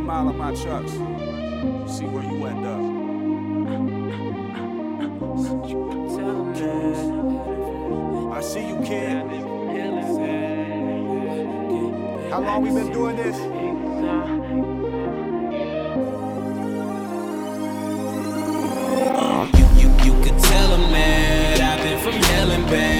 mile of my trucks. See where you end up. I see you, kid. How long we been doing this? You, you, you could tell them that I've been from hell and back.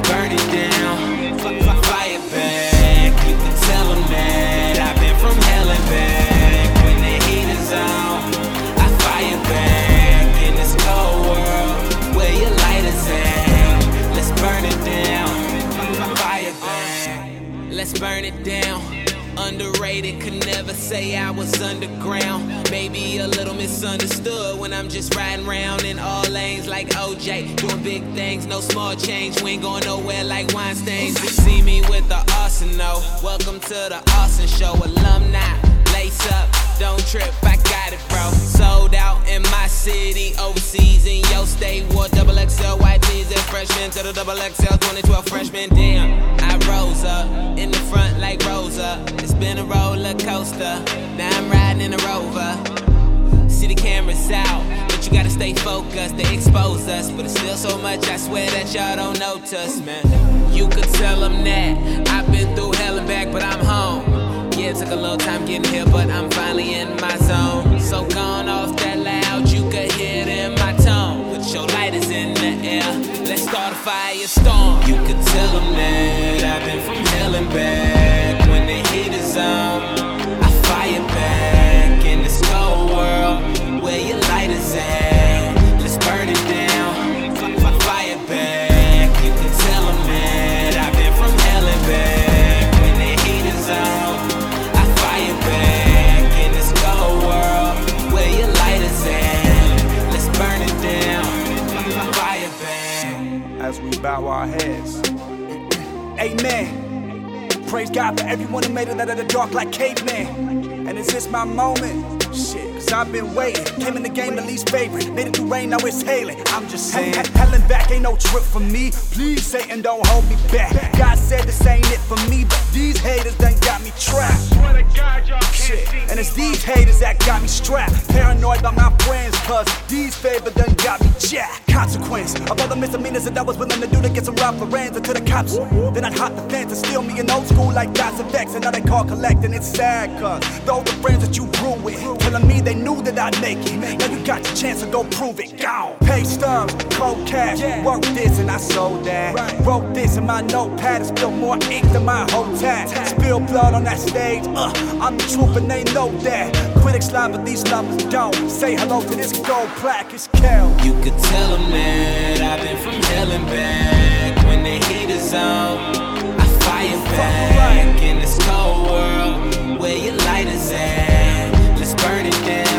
Let's burn it down. Fire back. You can tell them that I've been from hell and back. When the heat is on, I fire back in this cold world. Where your lighters at? Let's burn it down. Fire back. Let's burn it down. Underrated, could never say I was underground. Maybe a little misunderstood when I'm just riding around in all lanes like OJ. Doing big things, no small change. We ain't going nowhere like Weinstein. See me with the arsenal. Welcome to the Austin Show. Alumni, lace up, don't trip, I got it, bro. Sold out in my city, overseas in your state. Wore double XL white tees and freshmen to the double XL 2012 freshman. Damn, rose up in the front like Rosa. It's been a roller coaster. Now I'm riding in a rover. See the cameras out, but you gotta stay focused. They expose us, but it's still so much. I swear that y'all don't notice, man. You could tell them that I've been through hell and back, but I'm home. Yeah, it took a little time getting here, but I'm finally in my zone. So gone off that loud, you could hear it in my tone. Put your lighters in the air, let's start a firestorm. You could tell them that back. When the heat is on, I fire back in this cold world. Where your lighters at? Let's burn it down. Fire back. You can tell them that I've been from hell and back. When the heat is on, I fire back in this cold world. Where your lighters at? Let's burn it down. Fire back. As we bow our heads. Amen. Praise God for everyone who made it out of the dark like caveman. And is this my moment? Shit, cause I've been waiting. Came in the game the least favorite. Made it through rain, now it's hailing. I'm just saying. Hell and back ain't no trip for me. Please, Satan, don't hold me back. God said this ain't it for me, but these haters done got me trapped. And it's these haters that got me strapped. Paranoid by my friends, cause these favors done got me jacked. Consequence of all the misdemeanors that I was willing to do to get some rough friends until the cops. Then I'd hop the fence and steal me an old school like Dots of X. And now they call collecting. It's sad, cause those the friends that you grew with. Telling me they knew that I'd make it. Now you got your chance to go prove it. Gone. Pay stubs, cold cash. Work this and I sold that. Wrote this in my notepad and spilled more ink than my whole tat. Spill blood on that stage. Uh, I'm the truth and they know know that. Critics lie, but these lovers don't. Say hello to this gold plaque, it's Kel. You could tell them that I've been from hell and back. When the heat is on, I fire back. In this cold world, where your light is at, let's burn it down.